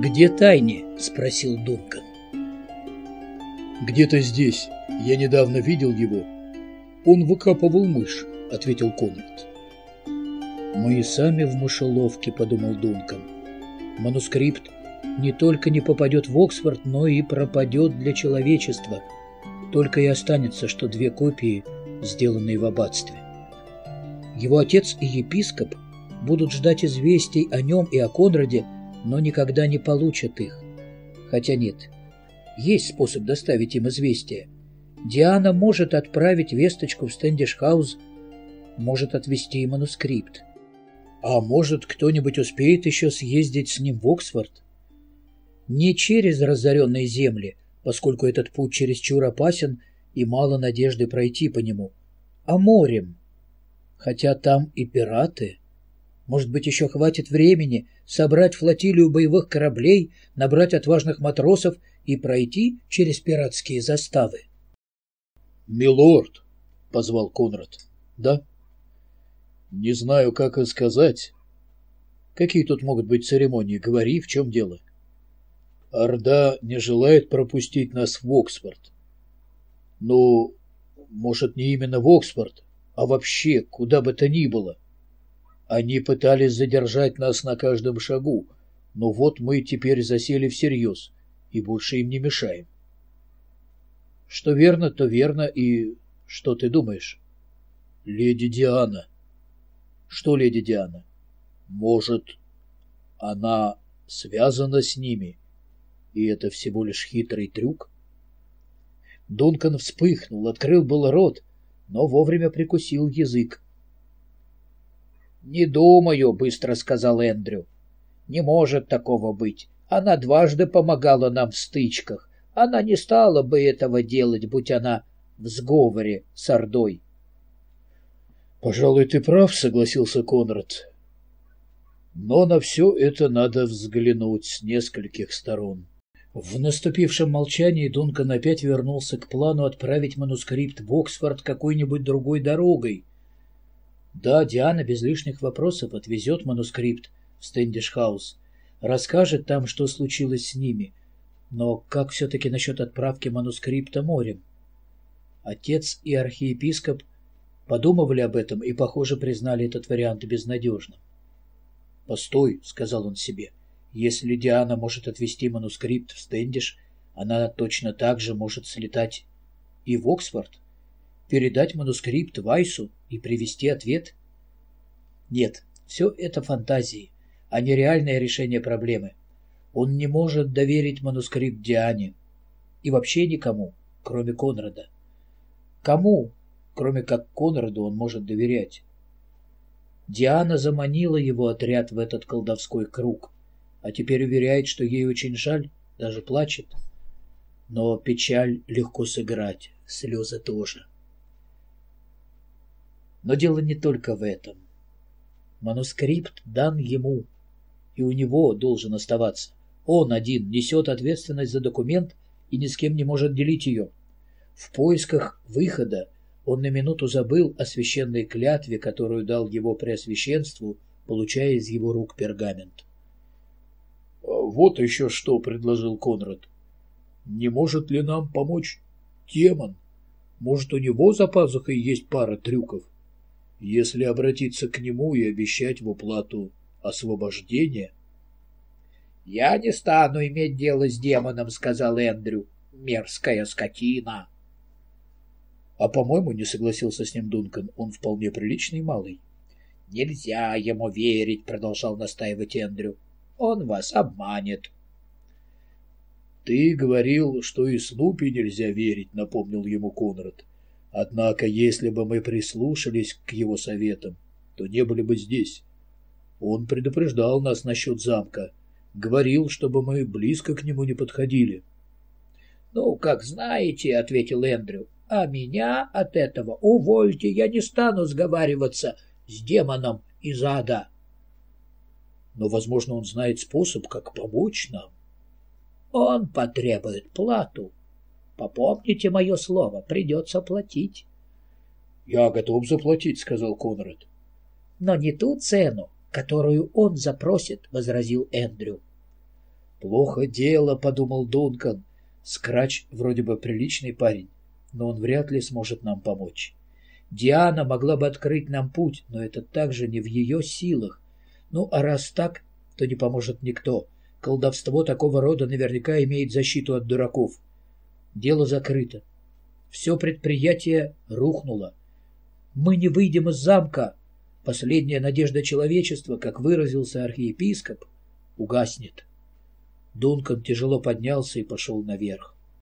«Где Тайни?» — спросил Дункан. «Где-то здесь. Я недавно видел его. Он выкапывал мышь», — ответил Конрад. «Мы и сами в мышеловке», — подумал Дункан. «Манускрипт не только не попадет в Оксфорд, но и пропадет для человечества. Только и останется, что две копии, сделанные в аббатстве. Его отец и епископ будут ждать известий о нем и о Конраде, но никогда не получат их. Хотя нет, есть способ доставить им известия. Диана может отправить весточку в Стэндишхаус, может отвезти манускрипт. А может, кто-нибудь успеет еще съездить с ним в Оксфорд? Не через разоренные земли, поскольку этот путь чересчур опасен и мало надежды пройти по нему, а морем. Хотя там и пираты. Может быть, еще хватит времени собрать флотилию боевых кораблей, набрать отважных матросов и пройти через пиратские заставы. «Милорд!» — позвал Конрад. «Да?» «Не знаю, как и сказать. Какие тут могут быть церемонии? Говори, в чем дело?» «Орда не желает пропустить нас в Оксфорд». «Ну, может, не именно в Оксфорд, а вообще куда бы то ни было. Они пытались задержать нас на каждом шагу, но вот мы теперь засели всерьез и больше им не мешаем. Что верно, то верно, и что ты думаешь? Леди Диана. Что леди Диана? Может, она связана с ними, и это всего лишь хитрый трюк? Дункан вспыхнул, открыл был рот, но вовремя прикусил язык. «Не думаю», — быстро сказал Эндрю. «Не может такого быть. Она дважды помогала нам в стычках. Она не стала бы этого делать, будь она в сговоре с Ордой». «Пожалуй, ты прав», — согласился Конрад. «Но на все это надо взглянуть с нескольких сторон». В наступившем молчании Дункан опять вернулся к плану отправить манускрипт в Оксфорд какой-нибудь другой дорогой, да, Диана без лишних вопросов отвезет манускрипт в Стэндишхаус, расскажет там, что случилось с ними. Но как все-таки насчет отправки манускрипта морем? Отец и архиепископ подумывали об этом и, похоже, признали этот вариант безнадежным. «Постой», — сказал он себе, — «если Диана может отвезти манускрипт в Стэндиш, она точно так же может слетать и в Оксфорд, передать манускрипт Вайсу и привести ответ? Нет, все это фантазии, а не реальное решение проблемы. Он не может доверить манускрипт Диане. И вообще никому, кроме Конрада. Кому, кроме как Конраду, он может доверять? Диана заманила его отряд в этот колдовской круг, а теперь уверяет, что ей очень жаль, даже плачет. Но печаль легко сыграть, слезы тоже. Но дело не только в этом. Манускрипт дан ему, и у него должен оставаться. Он один несет ответственность за документ и ни с кем не может делить ее. В поисках выхода он на минуту забыл о священной клятве, которую дал его преосвященству, получая из его рук пергамент. «А «Вот еще что», — предложил Конрад. «Не может ли нам помочь демон? Может, у него за пазухой есть пара трюков?» Если обратиться к нему и обещать в уплату освобождение. «Я не стану иметь дело с демоном», — сказал Эндрю. «Мерзкая скотина». «А, по-моему, не согласился с ним Дункан, он вполне приличный малый». «Нельзя ему верить», — продолжал настаивать Эндрю. «Он вас обманет». «Ты говорил, что и Снупи нельзя верить», — напомнил ему Конрад. Однако, если бы мы прислушались к его советам, то не были бы здесь. Он предупреждал нас насчет замка, говорил, чтобы мы близко к нему не подходили. — Ну, как знаете, — ответил Эндрю, — а меня от этого увольте, я не стану сговариваться с демоном из ада. Но, возможно, он знает способ, как помочь нам. Он потребует плату, Попомните мое слово, придется платить. — Я готов заплатить, — сказал Конрад. — Но не ту цену, которую он запросит, — возразил Эндрю. Плохо дело, подумал Дункан. Скрач вроде бы приличный парень, но он вряд ли сможет нам помочь. Диана могла бы открыть нам путь, но это также не в ее силах. Ну, а раз так, то не поможет никто. Колдовство такого рода наверняка имеет защиту от дураков. Дело закрыто. Все предприятие рухнуло. Мы не выйдем из замка. Последняя надежда человечества, как выразился архиепископ, угаснет. Дункан тяжело поднялся и пошел наверх.